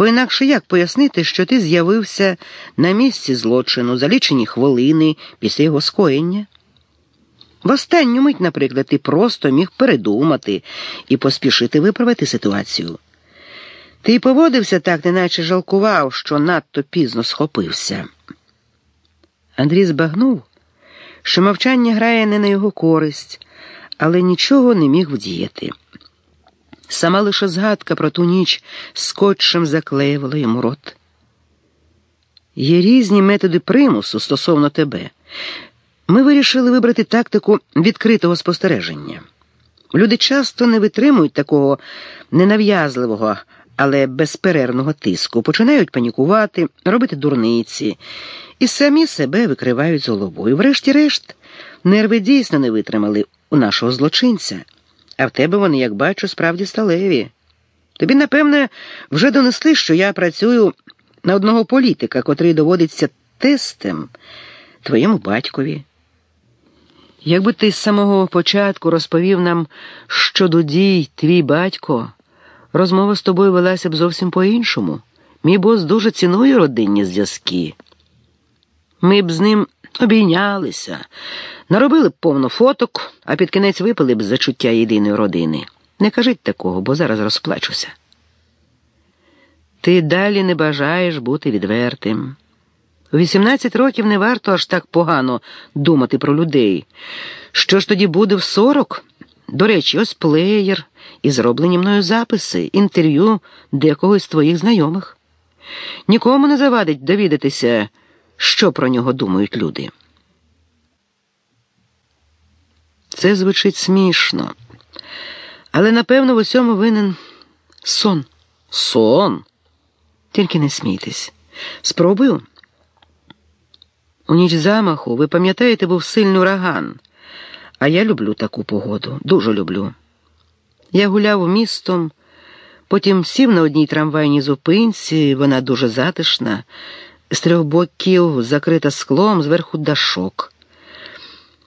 Бо інакше як пояснити, що ти з'явився на місці злочину за лічені хвилини після його скоєння? В останню мить, наприклад, ти просто міг передумати і поспішити виправити ситуацію. Ти поводився так, неначе жалкував, що надто пізно схопився. Андрій збагнув, що мовчання грає не на його користь, але нічого не міг вдіяти. Сама лише згадка про ту ніч скотчем заклеювала йому рот. Є різні методи примусу стосовно тебе. Ми вирішили вибрати тактику відкритого спостереження. Люди часто не витримують такого ненав'язливого, але безперервного тиску, починають панікувати, робити дурниці і самі себе викривають з головою. Врешті-решт, нерви дійсно не витримали у нашого злочинця, а в тебе вони, як бачу, справді сталеві. Тобі, напевне, вже донесли, що я працюю на одного політика, котрий доводиться тестем твоєму батькові. Якби ти з самого початку розповів нам, що Дудій, твій батько, розмова з тобою велася б зовсім по-іншому. Мій бос дуже цінує родинні зв'язки. Ми б з ним обійнялися, наробили б повно фоток, а під кінець випили б зачуття єдиної родини. Не кажіть такого, бо зараз розплачуся. Ти далі не бажаєш бути відвертим. У 18 років не варто аж так погано думати про людей. Що ж тоді буде в 40? До речі, ось плеєр і зроблені мною записи, інтерв'ю декого з твоїх знайомих. Нікому не завадить довідатися, що про нього думають люди. Це звучить смішно, але напевно в усьому винен сон. Сон. Тільки не смійтесь. Спробую. У ніч замаху, ви пам'ятаєте, був сильний ураган. А я люблю таку погоду, дуже люблю. Я гуляв містом, потім сів на одній трамвайній зупинці, вона дуже затишна, з трьох боків закрита склом, зверху дашок.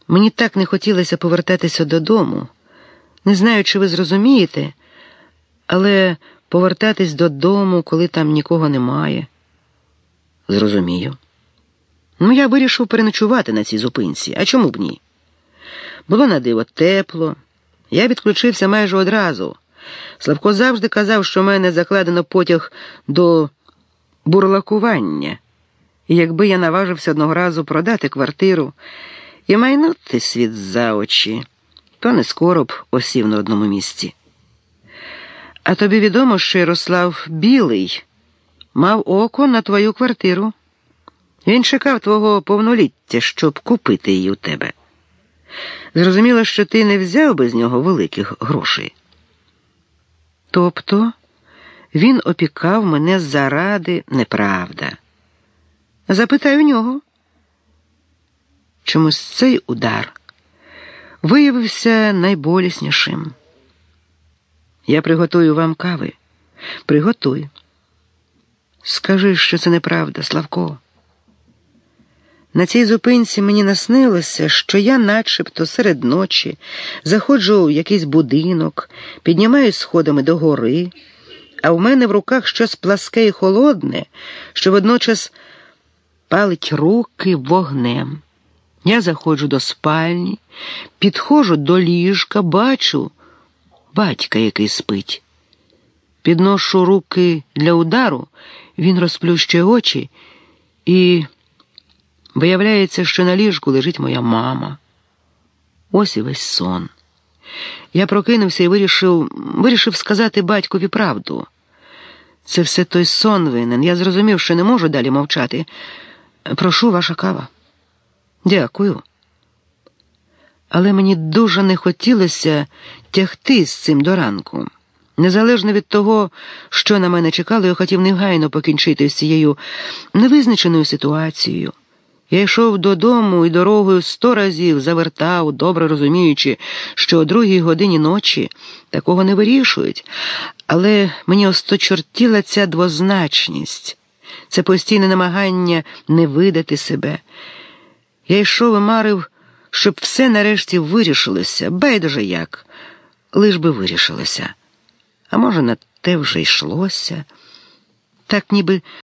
Мені так не хотілося повертатися додому. Не знаю, чи ви зрозумієте, але повертатись додому, коли там нікого немає. Зрозумію. Ну, я вирішив переночувати на цій зупинці. А чому б ні? Було на диво тепло. Я відключився майже одразу. Славко завжди казав, що в мене закладено потяг до бурлакування. Якби я наважився одного разу продати квартиру і майнути світ за очі, то не скоро б осів на одному місці. А тобі відомо, що Ярослав Білий мав око на твою квартиру. Він чекав твого повноліття, щоб купити її у тебе. Зрозуміло, що ти не взяв би з нього великих грошей. Тобто він опікав мене заради неправда. Запитай у нього. Чомусь цей удар виявився найболіснішим. Я приготую вам кави. Приготуй. Скажи, що це неправда, Славко. На цій зупинці мені наснилося, що я начебто серед ночі заходжу в якийсь будинок, піднімаюсь сходами до гори, а в мене в руках щось пласке і холодне, що водночас палить руки вогнем. Я заходжу до спальні, підходжу до ліжка, бачу батька, який спить. Підношу руки для удару, він розплющує очі і. Виявляється, що на ліжку лежить моя мама. Ось і весь сон. Я прокинувся і вирішив вирішив сказати батькові правду. Це все той сон винен. Я зрозумів, що не можу далі мовчати. Прошу ваша кава. Дякую. Але мені дуже не хотілося тягти з цим до ранку. Незалежно від того, що на мене чекало, я хотів негайно покінчити з цією невизначеною ситуацією. Я йшов додому і дорогою сто разів завертав, добре розуміючи, що о другій годині ночі такого не вирішують, але мені осточортіла ця двозначність, це постійне намагання не видати себе. Я йшов і марив, щоб все нарешті вирішилося, байдуже як, лиш би вирішилося. А може, на те вже йшлося. так ніби